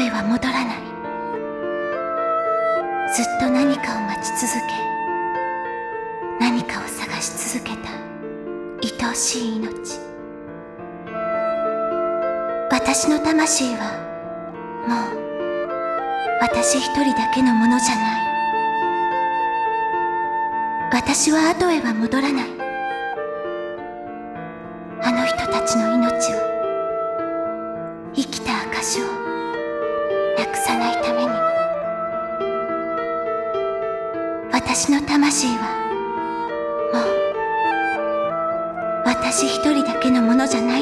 へは戻らない。ずっと何かを待ち続け何かを探し続けた愛おしい命。私の魂はもう私一人だけのものじゃない。私は後へは戻らない。あの人たちの命を生きた証をくさないために。も私の魂はもう私一人だけのものじゃない。